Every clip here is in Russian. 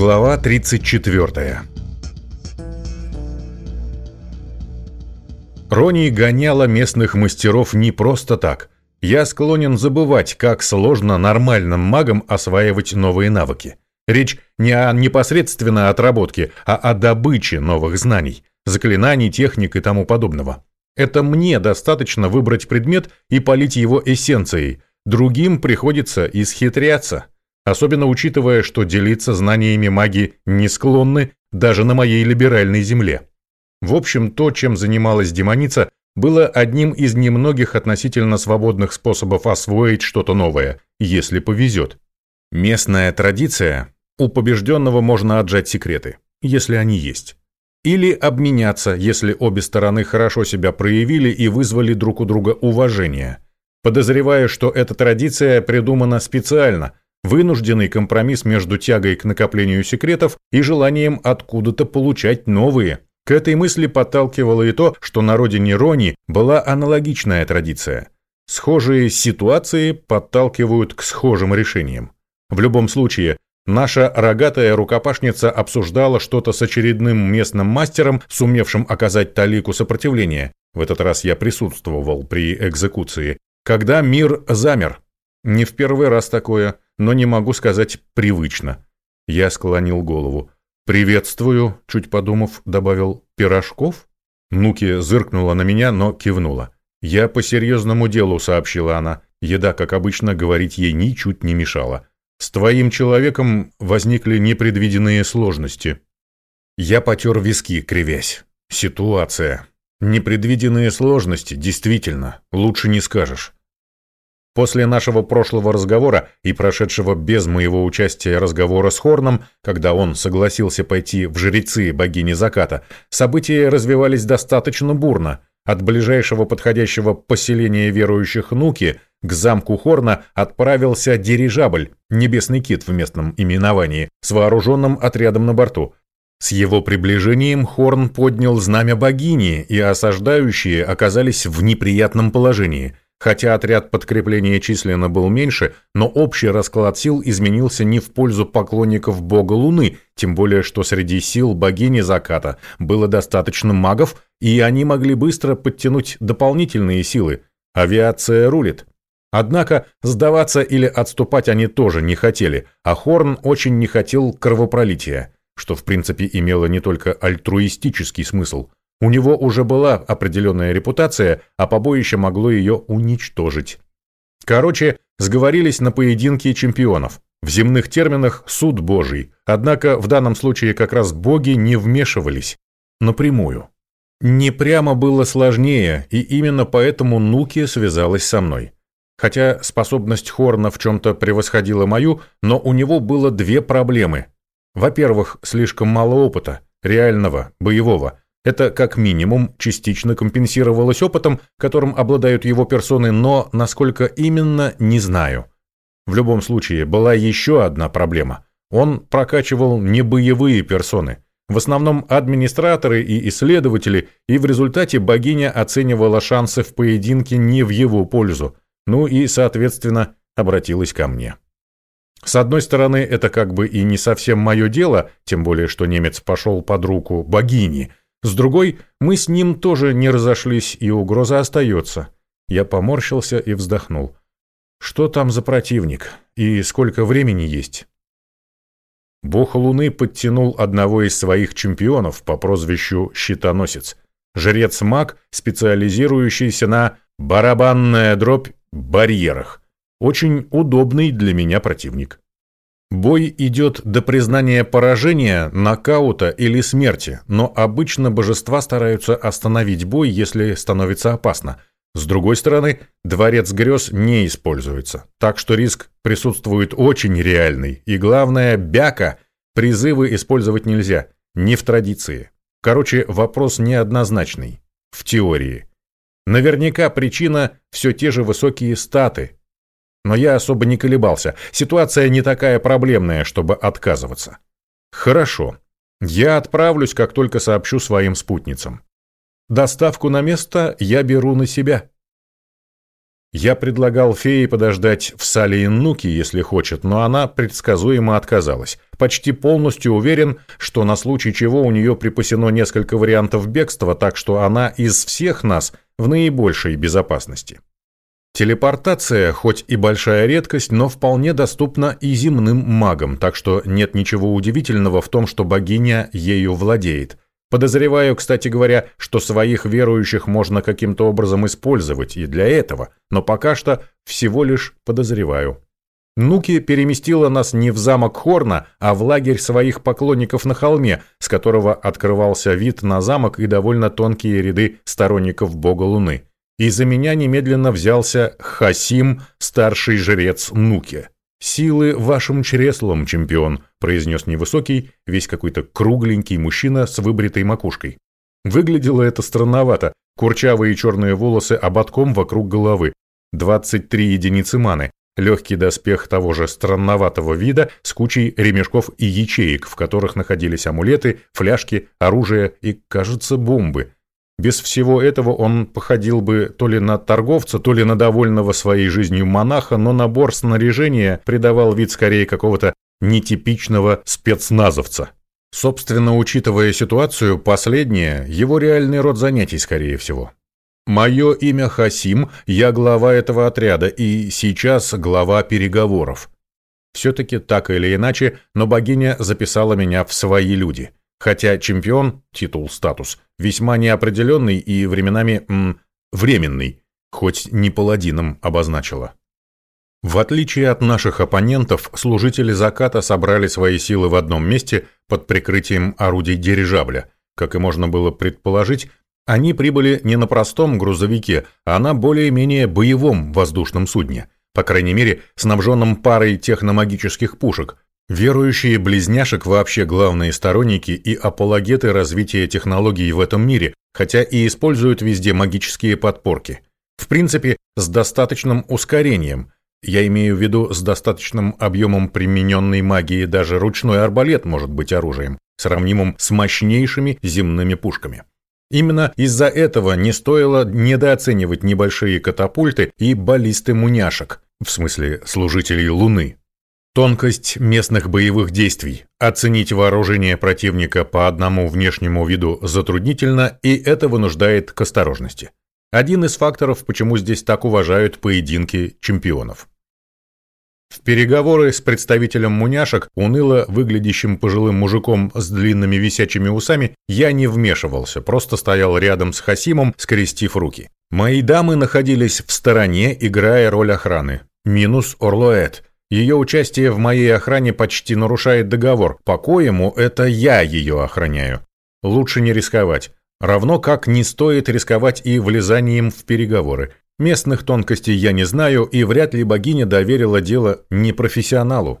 Глава 34 Рони гоняла местных мастеров не просто так. Я склонен забывать, как сложно нормальным магам осваивать новые навыки. Речь не о непосредственно отработке, а о добыче новых знаний, заклинаний, техник и тому подобного. Это мне достаточно выбрать предмет и полить его эссенцией. Другим приходится исхитряться особенно учитывая, что делиться знаниями маги не склонны даже на моей либеральной земле. В общем, то, чем занималась демоница, было одним из немногих относительно свободных способов освоить что-то новое, если повезет. Местная традиция – у побежденного можно отжать секреты, если они есть. Или обменяться, если обе стороны хорошо себя проявили и вызвали друг у друга уважение. Подозревая, что эта традиция придумана специально, Вынужденный компромисс между тягой к накоплению секретов и желанием откуда-то получать новые. К этой мысли подталкивало и то, что на родине Рони была аналогичная традиция. Схожие ситуации подталкивают к схожим решениям. В любом случае, наша рогатая рукопашница обсуждала что-то с очередным местным мастером, сумевшим оказать талику сопротивления. В этот раз я присутствовал при экзекуции. Когда мир замер. Не в первый раз такое но не могу сказать привычно. Я склонил голову. «Приветствую», — чуть подумав, добавил «пирожков?» Нуки зыркнула на меня, но кивнула. «Я по серьезному делу», — сообщила она. Еда, как обычно, говорить ей ничуть не мешала. «С твоим человеком возникли непредвиденные сложности». Я потер виски, кривясь. «Ситуация. Непредвиденные сложности, действительно, лучше не скажешь. После нашего прошлого разговора и прошедшего без моего участия разговора с Хорном, когда он согласился пойти в жрецы богини заката, события развивались достаточно бурно. От ближайшего подходящего поселения верующих Нуки к замку Хорна отправился дирижабль, небесный кит в местном именовании, с вооруженным отрядом на борту. С его приближением Хорн поднял знамя богини, и осаждающие оказались в неприятном положении – Хотя отряд подкрепления численно был меньше, но общий расклад сил изменился не в пользу поклонников бога Луны, тем более что среди сил богини заката было достаточно магов, и они могли быстро подтянуть дополнительные силы. Авиация рулит. Однако сдаваться или отступать они тоже не хотели, а Хорн очень не хотел кровопролития, что в принципе имело не только альтруистический смысл – у него уже была определенная репутация, а побоище могло ее уничтожить. Короче, сговорились на поединке чемпионов. В земных терминах «суд божий», однако в данном случае как раз боги не вмешивались. Напрямую. Не прямо было сложнее, и именно поэтому Нуки связалась со мной. Хотя способность Хорна в чем-то превосходила мою, но у него было две проблемы. Во-первых, слишком мало опыта, реального, боевого, это как минимум частично компенсировалось опытом, которым обладают его персоны, но насколько именно, не знаю. В любом случае, была еще одна проблема. Он прокачивал не боевые персоны. В основном администраторы и исследователи, и в результате богиня оценивала шансы в поединке не в его пользу. Ну и, соответственно, обратилась ко мне. С одной стороны, это как бы и не совсем мое дело, тем более, что немец пошел под руку богини – с другой, мы с ним тоже не разошлись, и угроза остается. Я поморщился и вздохнул. Что там за противник? И сколько времени есть? Бог Луны подтянул одного из своих чемпионов по прозвищу Щитоносец. Жрец-маг, специализирующийся на барабанная дробь барьерах. Очень удобный для меня противник. Бой идет до признания поражения, нокаута или смерти, но обычно божества стараются остановить бой, если становится опасно. С другой стороны, дворец грез не используется, так что риск присутствует очень реальный. И главное, бяка, призывы использовать нельзя, не в традиции. Короче, вопрос неоднозначный, в теории. Наверняка причина все те же высокие статы, но я особо не колебался. Ситуация не такая проблемная, чтобы отказываться. Хорошо. Я отправлюсь, как только сообщу своим спутницам. Доставку на место я беру на себя. Я предлагал фее подождать в сале Иннуки, если хочет, но она предсказуемо отказалась. почти полностью уверен, что на случай чего у нее припасено несколько вариантов бегства, так что она из всех нас в наибольшей безопасности. Телепортация, хоть и большая редкость, но вполне доступна и земным магам, так что нет ничего удивительного в том, что богиня ею владеет. Подозреваю, кстати говоря, что своих верующих можно каким-то образом использовать и для этого, но пока что всего лишь подозреваю. Нуки переместила нас не в замок Хорна, а в лагерь своих поклонников на холме, с которого открывался вид на замок и довольно тонкие ряды сторонников бога Луны. Из-за меня немедленно взялся Хасим, старший жрец Нуки. «Силы вашим чреслом, чемпион», – произнес невысокий, весь какой-то кругленький мужчина с выбритой макушкой. Выглядело это странновато, курчавые черные волосы ободком вокруг головы, 23 единицы маны, легкий доспех того же странноватого вида с кучей ремешков и ячеек, в которых находились амулеты, фляжки, оружие и, кажется, бомбы – без всего этого он походил бы то ли на торговца, то ли на довольного своей жизнью монаха, но набор снаряжения придавал вид скорее какого-то нетипичного спецназовца. Собственно, учитывая ситуацию, последнее – его реальный род занятий, скорее всего. Мое имя Хасим, я глава этого отряда и сейчас глава переговоров. Все-таки так или иначе, но богиня записала меня в свои люди – Хотя чемпион, титул, статус, весьма неопределенный и временами м, временный, хоть не паладином обозначила. В отличие от наших оппонентов, служители заката собрали свои силы в одном месте под прикрытием орудий дирижабля. Как и можно было предположить, они прибыли не на простом грузовике, а на более-менее боевом воздушном судне, по крайней мере, снабженном парой техномагических пушек, Верующие близняшек вообще главные сторонники и апологеты развития технологий в этом мире, хотя и используют везде магические подпорки. В принципе, с достаточным ускорением. Я имею в виду с достаточным объемом примененной магии даже ручной арбалет может быть оружием, сравнимым с мощнейшими земными пушками. Именно из-за этого не стоило недооценивать небольшие катапульты и баллисты муняшек, в смысле служителей Луны. Тонкость местных боевых действий. Оценить вооружение противника по одному внешнему виду затруднительно, и это вынуждает к осторожности. Один из факторов, почему здесь так уважают поединки чемпионов. В переговоры с представителем муняшек, уныло выглядящим пожилым мужиком с длинными висячими усами, я не вмешивался, просто стоял рядом с Хасимом, скрестив руки. Мои дамы находились в стороне, играя роль охраны. Минус Орлоэт – ее участие в моей охране почти нарушает договор. По-коему это я ее охраняю. Лучше не рисковать. Равно как не стоит рисковать и влезанием в переговоры. Местных тонкостей я не знаю, и вряд ли богиня доверила дело непрофессионалу.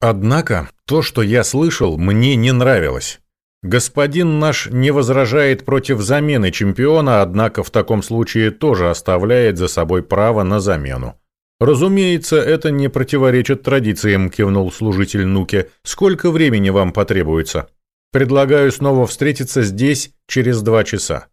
Однако, то, что я слышал, мне не нравилось. Господин наш не возражает против замены чемпиона, однако в таком случае тоже оставляет за собой право на замену. «Разумеется, это не противоречит традициям», – кивнул служитель Нуке. «Сколько времени вам потребуется?» «Предлагаю снова встретиться здесь через два часа».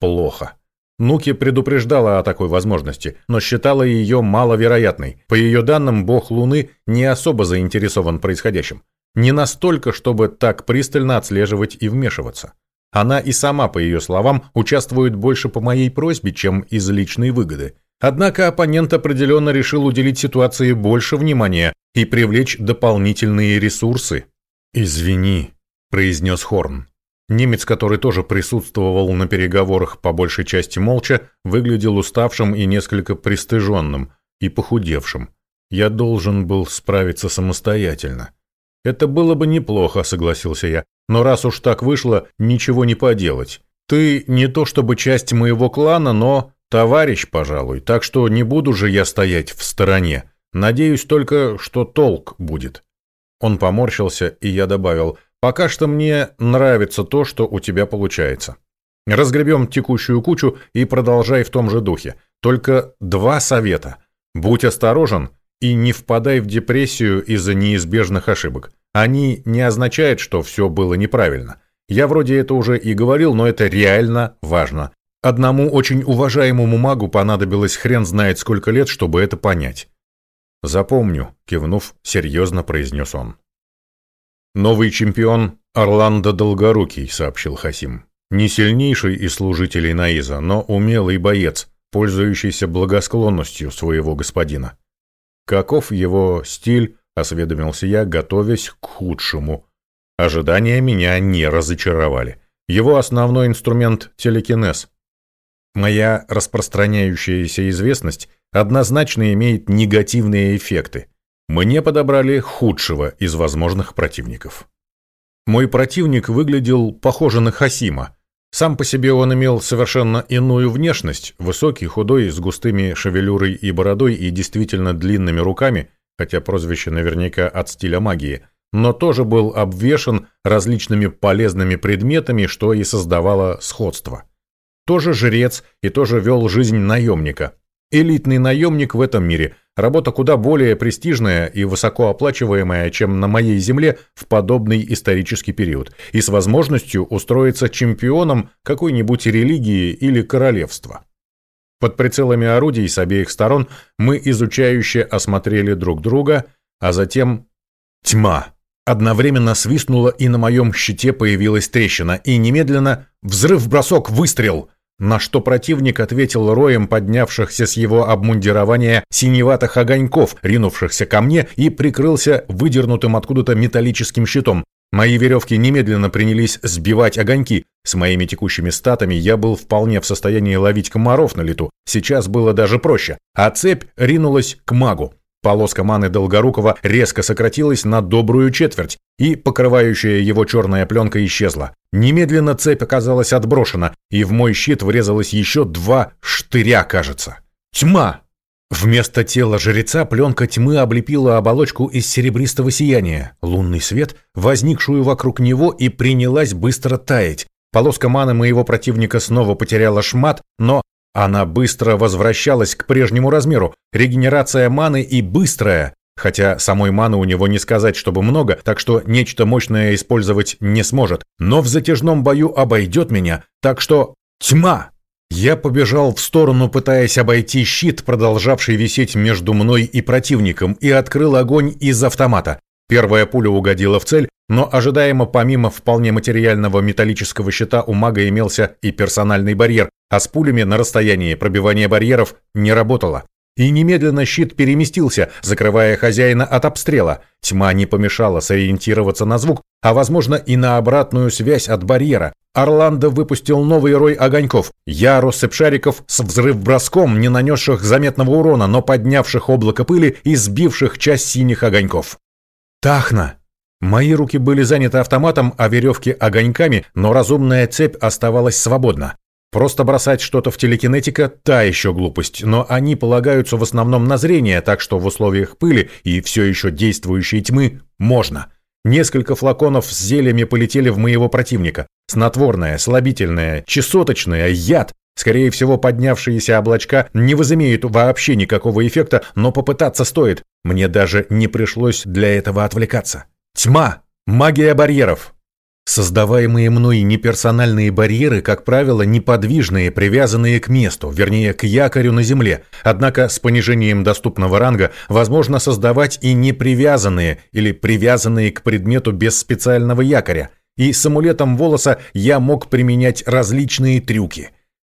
Плохо. Нуки предупреждала о такой возможности, но считала ее маловероятной. По ее данным, бог Луны не особо заинтересован происходящим. Не настолько, чтобы так пристально отслеживать и вмешиваться. Она и сама, по ее словам, участвует больше по моей просьбе, чем из личной выгоды. Однако оппонент определенно решил уделить ситуации больше внимания и привлечь дополнительные ресурсы. «Извини», – произнес Хорн. Немец, который тоже присутствовал на переговорах по большей части молча, выглядел уставшим и несколько пристыженным, и похудевшим. Я должен был справиться самостоятельно. «Это было бы неплохо», — согласился я. «Но раз уж так вышло, ничего не поделать. Ты не то чтобы часть моего клана, но товарищ, пожалуй, так что не буду же я стоять в стороне. Надеюсь только, что толк будет». Он поморщился, и я добавил, «Пока что мне нравится то, что у тебя получается. Разгребем текущую кучу и продолжай в том же духе. Только два совета. Будь осторожен и не впадай в депрессию из-за неизбежных ошибок. Они не означают, что все было неправильно. Я вроде это уже и говорил, но это реально важно. Одному очень уважаемому магу понадобилось хрен знает сколько лет, чтобы это понять. «Запомню», — кивнув, серьезно произнес он. «Новый чемпион Орландо Долгорукий», — сообщил Хасим. «Не сильнейший из служителей Наиза, но умелый боец, пользующийся благосклонностью своего господина. Каков его стиль, осведомился я, готовясь к худшему. Ожидания меня не разочаровали. Его основной инструмент — телекинез. Моя распространяющаяся известность однозначно имеет негативные эффекты. Мне подобрали худшего из возможных противников. Мой противник выглядел похоже на Хасима. Сам по себе он имел совершенно иную внешность, высокий, худой, с густыми шевелюрой и бородой и действительно длинными руками, хотя прозвище наверняка от стиля магии, но тоже был обвешан различными полезными предметами, что и создавало сходство. Тоже жрец и тоже вел жизнь наемника. Элитный наемник в этом мире – Работа куда более престижная и высокооплачиваемая, чем на моей земле в подобный исторический период, и с возможностью устроиться чемпионом какой-нибудь религии или королевства. Под прицелами орудий с обеих сторон мы изучающе осмотрели друг друга, а затем тьма. Одновременно свистнула, и на моем щите появилась трещина, и немедленно взрыв-бросок, выстрел — на что противник ответил роем поднявшихся с его обмундирования синеватых огоньков, ринувшихся ко мне, и прикрылся выдернутым откуда-то металлическим щитом. Мои веревки немедленно принялись сбивать огоньки. С моими текущими статами я был вполне в состоянии ловить комаров на лету. Сейчас было даже проще. А цепь ринулась к магу. Полоска маны Долгорукова резко сократилась на добрую четверть, и покрывающая его черная пленка исчезла. Немедленно цепь оказалась отброшена, и в мой щит врезалось еще два штыря, кажется. Тьма! Вместо тела жреца пленка тьмы облепила оболочку из серебристого сияния, лунный свет, возникшую вокруг него и принялась быстро таять. Полоска маны моего противника снова потеряла шмат, но она быстро возвращалась к прежнему размеру. Регенерация маны и быстрая. Хотя самой маны у него не сказать, чтобы много, так что нечто мощное использовать не сможет. Но в затяжном бою обойдет меня, так что... Тьма! Я побежал в сторону, пытаясь обойти щит, продолжавший висеть между мной и противником, и открыл огонь из автомата. Первая пуля угодила в цель, но ожидаемо помимо вполне материального металлического щита у мага имелся и персональный барьер, а с пулями на расстоянии пробивания барьеров не работало. И немедленно щит переместился, закрывая хозяина от обстрела. Тьма не помешала сориентироваться на звук, а возможно и на обратную связь от барьера. Орландо выпустил новый рой огоньков. Я россыпь шариков с взрыв-броском, не нанесших заметного урона, но поднявших облако пыли и сбивших часть синих огоньков. Тахна! Мои руки были заняты автоматом, а веревки огоньками, но разумная цепь оставалась свободна. Просто бросать что-то в телекинетика – та еще глупость, но они полагаются в основном на зрение, так что в условиях пыли и все еще действующей тьмы можно. Несколько флаконов с зельями полетели в моего противника. Снотворное, слабительное, чесоточное, яд. Скорее всего, поднявшиеся облачка не возымеют вообще никакого эффекта, но попытаться стоит. Мне даже не пришлось для этого отвлекаться. Тьма! Магия барьеров! Создаваемые мной неперсональные барьеры, как правило, неподвижные, привязанные к месту, вернее, к якорю на земле. Однако с понижением доступного ранга возможно создавать и непривязанные или привязанные к предмету без специального якоря. И с амулетом волоса я мог применять различные трюки.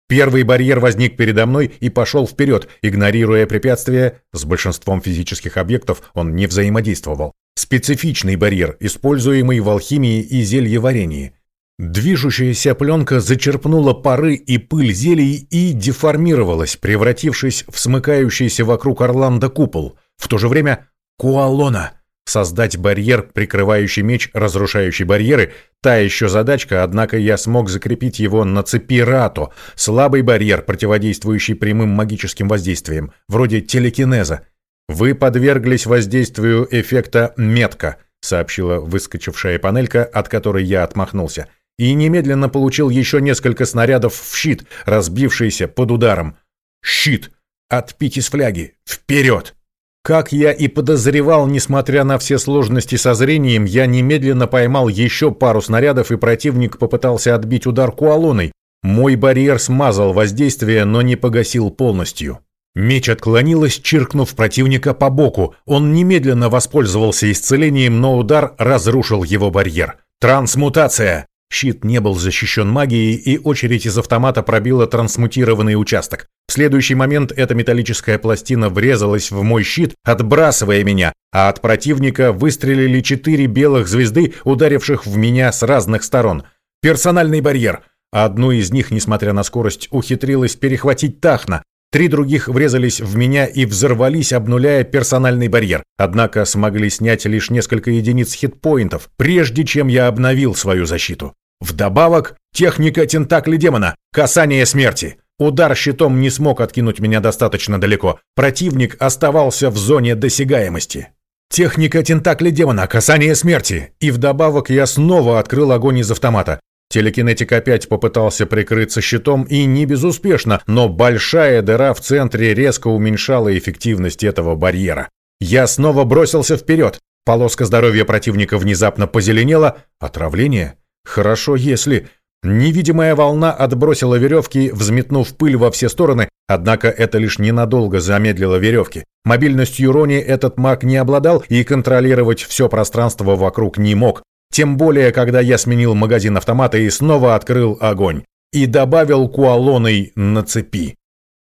Первый барьер возник передо мной и пошел вперед, игнорируя препятствия. С большинством физических объектов он не взаимодействовал. Специфичный барьер, используемый в алхимии и зельеварении. Движущаяся пленка зачерпнула пары и пыль зелий и деформировалась, превратившись в смыкающийся вокруг Орландо купол. В то же время Куалона. Создать барьер, прикрывающий меч, разрушающий барьеры – та еще задачка, однако я смог закрепить его на цепи Рато, слабый барьер, противодействующий прямым магическим воздействиям, вроде телекинеза. «Вы подверглись воздействию эффекта метка», — сообщила выскочившая панелька, от которой я отмахнулся, и немедленно получил еще несколько снарядов в щит, разбившийся под ударом. «Щит! Отпить из фляги! Вперед!» Как я и подозревал, несмотря на все сложности со зрением, я немедленно поймал еще пару снарядов, и противник попытался отбить удар куалоной. Мой барьер смазал воздействие, но не погасил полностью. Меч отклонилась, чиркнув противника по боку. Он немедленно воспользовался исцелением, но удар разрушил его барьер. Трансмутация! Щит не был защищен магией, и очередь из автомата пробила трансмутированный участок. В следующий момент эта металлическая пластина врезалась в мой щит, отбрасывая меня, а от противника выстрелили четыре белых звезды, ударивших в меня с разных сторон. Персональный барьер. Одну из них, несмотря на скорость, ухитрилась перехватить Тахна. Три других врезались в меня и взорвались, обнуляя персональный барьер. Однако смогли снять лишь несколько единиц хитпоинтов, прежде чем я обновил свою защиту. Вдобавок, техника тентакли демона, касание смерти. Удар щитом не смог откинуть меня достаточно далеко. Противник оставался в зоне досягаемости. Техника тентакли демона, касание смерти. И вдобавок я снова открыл огонь из автомата. Телекинетик опять попытался прикрыться щитом и не безуспешно, но большая дыра в центре резко уменьшала эффективность этого барьера. Я снова бросился вперед. Полоска здоровья противника внезапно позеленела. Отравление? Хорошо, если... Невидимая волна отбросила веревки, взметнув пыль во все стороны, однако это лишь ненадолго замедлило веревки. Мобильностью Рони этот маг не обладал и контролировать все пространство вокруг не мог. Тем более, когда я сменил магазин автомата и снова открыл огонь. И добавил куалоной на цепи.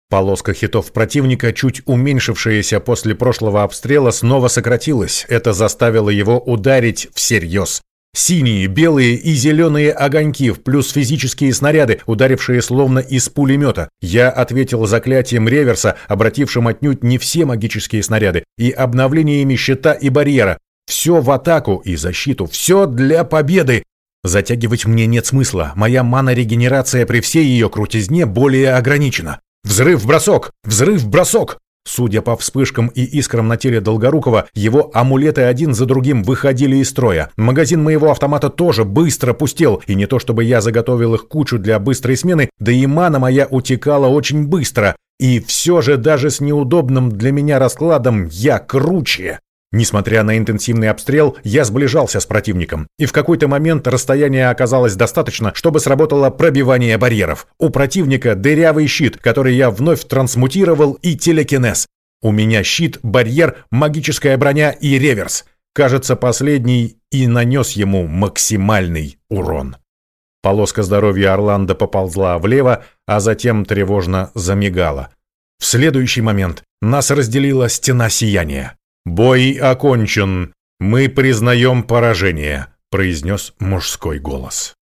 Полоска хитов противника, чуть уменьшившаяся после прошлого обстрела, снова сократилась. Это заставило его ударить всерьез. Синие, белые и зеленые огоньки, плюс физические снаряды, ударившие словно из пулемета. Я ответил заклятием реверса, обратившим отнюдь не все магические снаряды, и обновлениями щита и барьера. Все в атаку и защиту, все для победы. Затягивать мне нет смысла. Моя мана-регенерация при всей ее крутизне более ограничена. Взрыв-бросок! Взрыв-бросок! Судя по вспышкам и искрам на теле Долгорукова, его амулеты один за другим выходили из строя. Магазин моего автомата тоже быстро пустел, и не то чтобы я заготовил их кучу для быстрой смены, да и мана моя утекала очень быстро. И все же даже с неудобным для меня раскладом я круче. Несмотря на интенсивный обстрел, я сближался с противником, и в какой-то момент расстояние оказалось достаточно, чтобы сработало пробивание барьеров. У противника дырявый щит, который я вновь трансмутировал, и телекинез. У меня щит, барьер, магическая броня и реверс. Кажется, последний и нанес ему максимальный урон. Полоска здоровья Орландо поползла влево, а затем тревожно замигала. В следующий момент нас разделила стена сияния. «Бой окончен. Мы признаем поражение», — произнес мужской голос.